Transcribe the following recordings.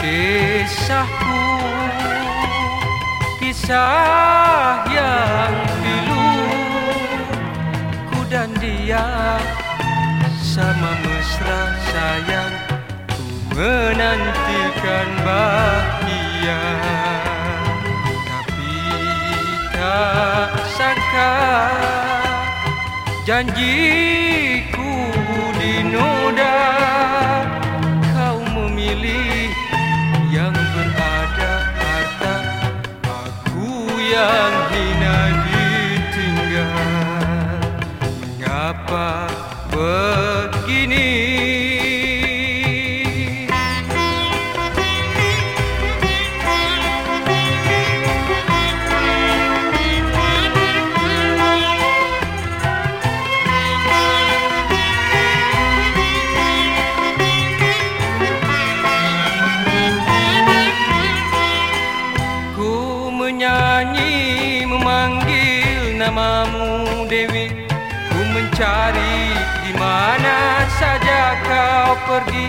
kisahku Kisah yang pilu Ku dan dia Sama mesra sayang. Ku menantikan bahagia. Tapi tak sangka Janjiku dinoda Mengapa begini? Ku menyanyi memanggil namamu Dewi mencari di mana saja kau pergi.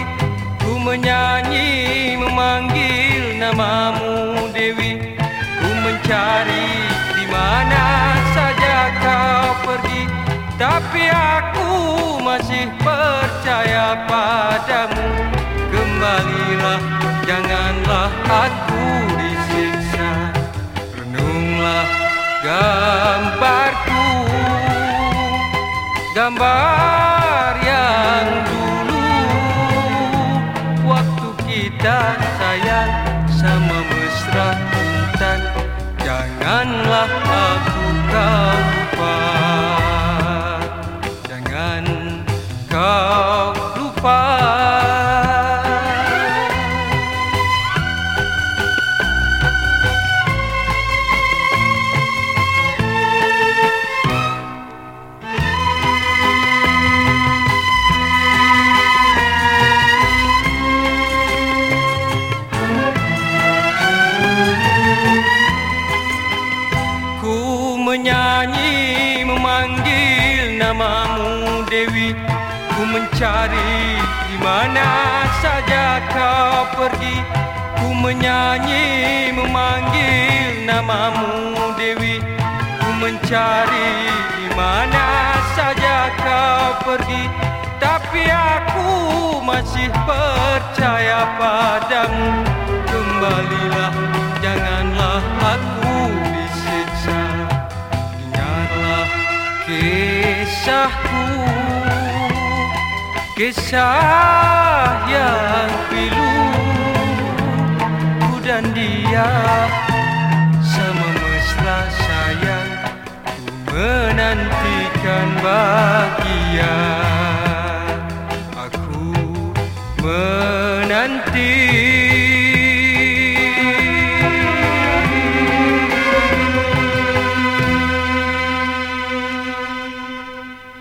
Ku menyanyi memanggil namamu Dewi. Ku mencari di mana saja kau pergi. Tapi aku masih percaya padamu. Kembalilah janganlah aku disiksa. Renunglah gambarku Gambar yang dulu Waktu kita sayang sama menyanyi memanggil namamu Dewi. Ku mencari di mana saja kau pergi. Ku menyanyi memanggil namamu Dewi. Ku mencari di mana saja kau pergi. Tapi aku masih percaya padamu. Kembalilah kisahku Kisah yang pilu. Ku dan dia Sama mesra sayang Ku menantikan bahagia. Aku menanti